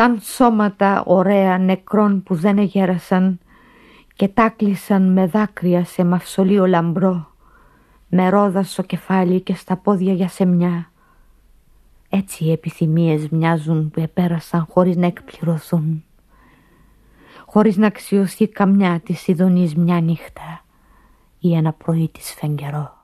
σαν σώματα ωραία νεκρών που δεν εγέρασαν και τάκλισαν με δάκρυα σε μαυσολείο λαμπρό, με ρόδα στο κεφάλι και στα πόδια για σεμιά. Έτσι οι επιθυμίες μοιάζουν που επέρασαν χωρίς να εκπληρωθούν, χωρίς να αξιωθεί καμιά της ειδονής μια νύχτα ή ένα πρωί της φεγγερό.